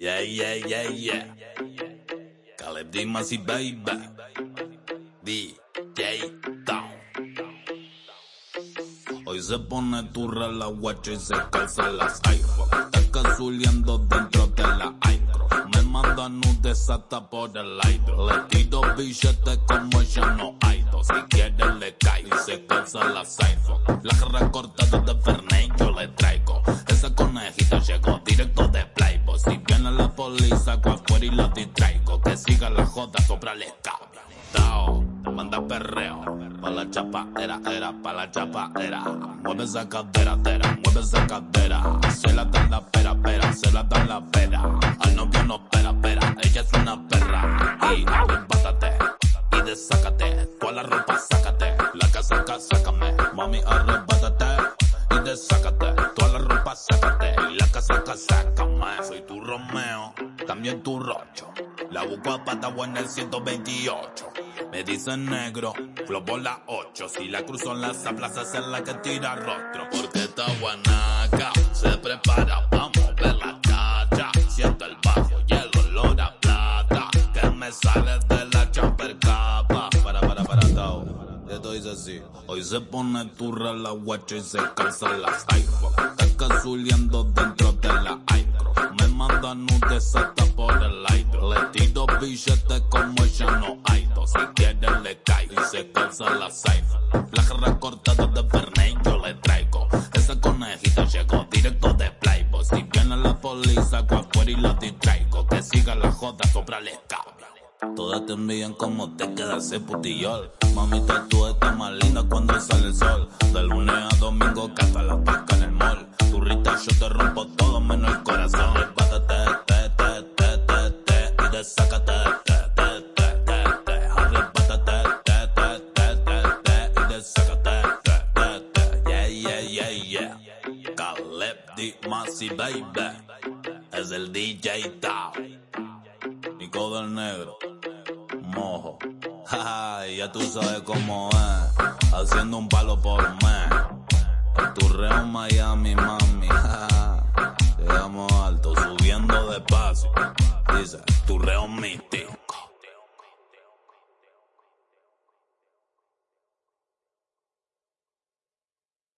Yeah, yeah, yeah, yeah. Caleb Dimas y Baby. DJ Town. Hoy se pone turra la guacha y se calza las iPhone. Está cazuleando dentro de la iCross. Me manda nudes hasta por el hydro. Le tiro billetes como ella no hay dos. Si quiere le cae y se calza las iPhone. La jarra cortada de Fernet yo le traigo. Esa conejita llegó directo de Playboy. Si viene la policía, afuera y la distraigo. Que siga la joda, sobra el. Tao, manda perreo, pa' la chapa era, era, pa' la chapa era. Mueve esa cadera, tera, mueve esa cadera. Se la dan la pera, pera, se la dan la pera. Al novio no pera, pera, ella es una perra. Y arrebátate, y desácate, toda la ropa sácate. La casaca, sácame, mami arrebátate. Y desácate, toda la ropa sácate. Y la casaca, sácame. Tu Romeo, también tu Rocho. La busco a Patagua en el 128. Me dicen negro, flow por la 8. Si la cruzo en las plazas es la que tira rostro. Porque esta guanaca se prepara pa' mover la cacha. Siento el bajo y el olor a plata. Que me sale de la champer capa. Para, para, para, tao. Esto dice así. Hoy se pone turra la guacha y se calza las iPhone. Está cazuleando dentro. Manda nudes hasta por el hydro. Le tiro billetes como ella no hay. Si quiere le cae y se calza las. La jarra cortada de Fernet yo le traigo. Esa conejita llegó directo de Playboy. Si viene la policía, afuera y la distraigo. Que siga la joda, sobra escape. Todas te envían como te queda ese putillol. Mamita, tú estás más linda cuando sale el sol. De lunes a domingo Yeah, yeah, D. Masi, baby. Es el DJ Tao. Nico del Negro, mojo. Jaja, ya tú sabes cómo es. Haciendo un palo por mes. El turreo en Miami, mami. Llegamos alto, subiendo despacio. Dice, tu